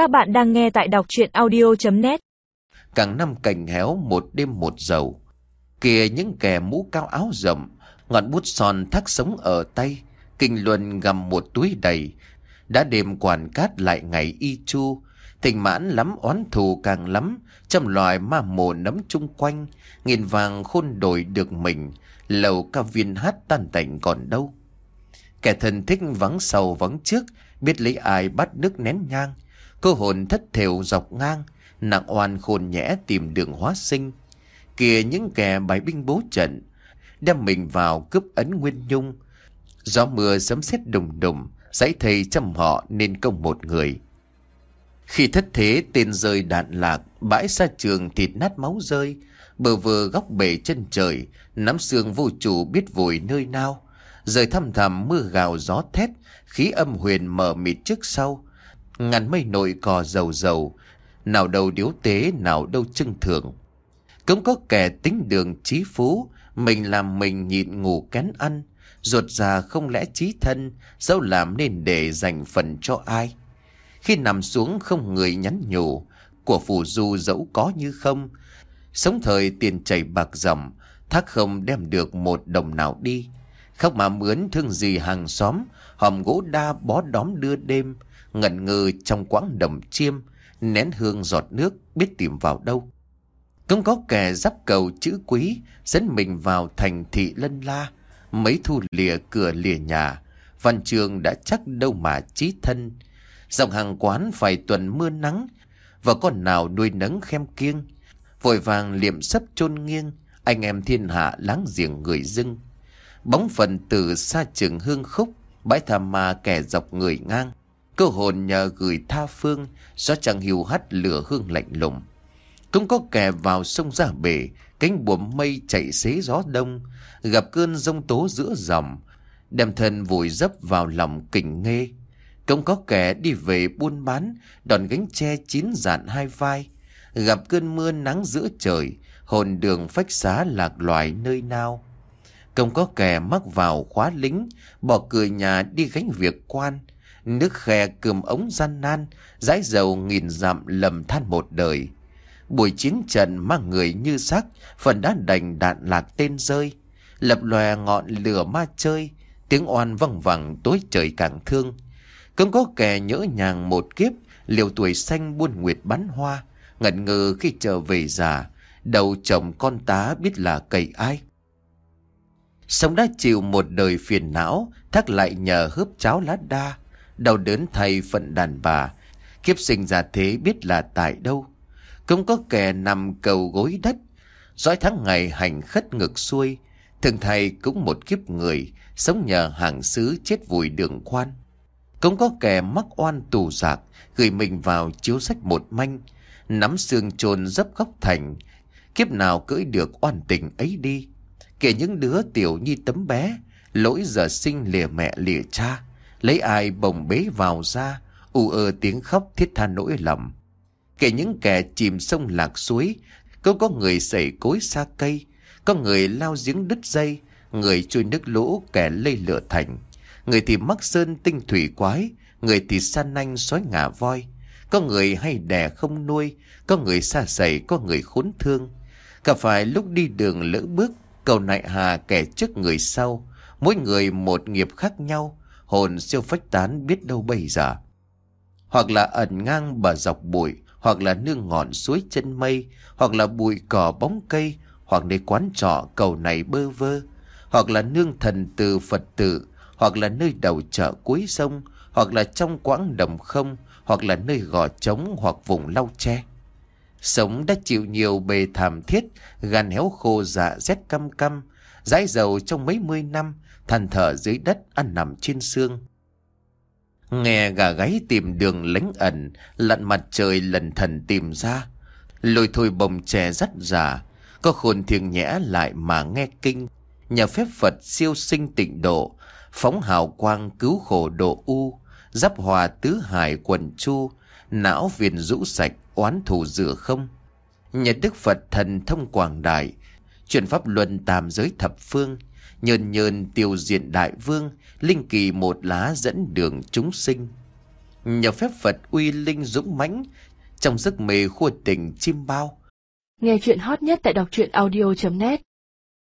Các bạn đang nghe tại đọc chuyện audio.net Càng năm cành héo, một đêm một dầu. Kìa những kẻ mũ cao áo rộng Ngọn bút son thắt sống ở tay, Kinh luân gầm một túi đầy. Đã đêm quản cát lại ngày y chu Tình mãn lắm oán thù càng lắm Trăm loài ma mồ nấm chung quanh, Nghìn vàng khôn đổi được mình, Lầu ca viên hát tan tành còn đâu. Kẻ thân thích vắng sau vắng trước, Biết lấy ai bắt nước nén nhang Cơ hồn thất thểu dọc ngang, Nặng oan khôn nhẽ tìm đường hóa sinh. Kìa những kẻ bãi binh bố trận, Đem mình vào cướp ấn nguyên nhung. Gió mưa sấm sét đùng đùng dãy thầy chăm họ nên công một người. Khi thất thế tên rơi đạn lạc, Bãi xa trường thịt nát máu rơi, Bờ vờ góc bể chân trời, Nắm xương vô chủ biết vùi nơi nào. Rời thăm thầm mưa gào gió thét, Khí âm huyền mở mịt trước sau Ngàn mây nội cò dầu dầu Nào đâu điếu tế, nào đâu trưng thường Cũng có kẻ tính đường trí phú, Mình làm mình nhịn ngủ kén ăn. Ruột già không lẽ trí thân, Dẫu làm nên để dành phần cho ai? Khi nằm xuống không người nhắn nhủ, Của phù du dẫu có như không. Sống thời tiền chảy bạc dầm Thác không đem được một đồng nào đi. Khóc mà mướn thương gì hàng xóm, Hòm gỗ đa bó đóm đưa đêm. Ngẩn ngừ trong quãng đồng chiêm, Nén hương giọt nước biết tìm vào đâu. Cũng có kẻ dắp cầu chữ quý, Dẫn mình vào thành thị lân la, Mấy thu lìa cửa lìa nhà, Văn trường đã chắc đâu mà trí thân. Dòng hàng quán phải tuần mưa nắng, Và con nào nuôi nấng khem kiêng, Vội vàng liệm sấp chôn nghiêng, Anh em thiên hạ láng giềng người dưng. Bóng phần từ xa trường hương khúc, Bãi thà ma kẻ dọc người ngang. Cơ hồn nhờ gửi tha phương Gió chẳng hiu hắt lửa hương lạnh lùng. Cũng có kẻ vào sông ra bể, Cánh buồm mây chạy xế gió đông, Gặp cơn rông tố giữa dòng, Đem thân vùi dấp vào lòng kình nghê. Cũng có kẻ đi về buôn bán, Đòn gánh tre chín dạn hai vai, Gặp cơn mưa nắng giữa trời, Hồn đường phách xá lạc loài nơi nào. Công có kẻ mắc vào khóa lính, Bỏ cười nhà đi gánh việc quan Nước khe cườm ống gian nan Dãi dầu nghìn dặm lầm than một đời. Buổi chiến trận mang người như sắc Phần đã đành đạn lạc tên rơi. Lập lòe ngọn lửa ma chơi, Tiếng oan văng vẳng tối trời càng thương. Cũng có kẻ nhỡ nhàng một kiếp, Liều tuổi xanh buôn nguyệt bắn hoa. Ngẩn ngơ khi trở về già, Đầu chồng con tá biết là cậy ai. Sống đã chịu một đời phiền não, Thác lại nhờ hớp cháo lá đa. Đau đớn thay phận đàn bà. Kiếp sinh ra thế biết là tại đâu. Cũng có kẻ nằm cầu gối đất. Dõi tháng ngày hành khất ngực xuôi. Thường thầy cũng một kiếp người, Sống nhờ hàng xứ chết vùi đường khoan. Cũng có kẻ mắc oan tù giặc Gửi mình vào chiếu sách một manh, Nắm xương chôn dấp góc thành. Kiếp nào cưỡi được oan tình ấy đi. Kể những đứa tiểu nhi tấm bé, Lỗi giờ sinh lìa mẹ lìa cha. Lấy ai bồng bế vào ra ù ơ tiếng khóc thiết tha nỗi lòng. Kể những kẻ chìm sông lạc suối Cũng có người xảy cối xa cây, Có người lao giếng đứt dây, Người chui nước lũ kẻ lây lửa thành. Người thì mắc sơn tinh thủy quái, Người thì san nanh sói ngả voi. Có người hay đẻ không nuôi, Có người xa xầy, Có người khốn thương. Cả phải lúc đi đường lỡ bước, Cầu nại hà kẻ trước người sau. Mỗi người một nghiệp khác nhau hồn siêu phách tán biết đâu bây giờ. Hoặc là ẩn ngang bờ dọc bụi, hoặc là nương ngọn suối chân mây, hoặc là bụi cỏ bóng cây, hoặc nơi quán trọ cầu này bơ vơ, hoặc là nương thần từ Phật tử, hoặc là nơi đầu chợ cuối sông, hoặc là trong quãng đồng không, hoặc là nơi gò trống hoặc vùng lau tre. Sống đã chịu nhiều bề thảm thiết, gan héo khô dạ rét căm căm, dãi dầu trong mấy mươi năm, than thở dưới đất ăn nằm trên xương. Nghe gà gáy tìm đường lánh ẩn, lặn mặt trời lần thần tìm ra. Lôi thôi bồng chè rất già, có khôn thiêng nhẽ lại mà nghe kinh. Nhà phép Phật siêu sinh tịnh độ, phóng hào quang cứu khổ độ u, giáp hòa tứ hải quần chu, não viền rũ sạch, oán thù rửa không. Nhà Đức Phật thần thông quảng đại, chuyển pháp luân tam giới thập phương, Nhơn nhơn tiêu diệt đại vương, linh kỳ một lá dẫn đường chúng sinh. Nhờ phép Phật uy linh dũng mãnh Trong giấc mê khua tình chim bao Nghe chuyện hot nhất tại đọc truyện audio.net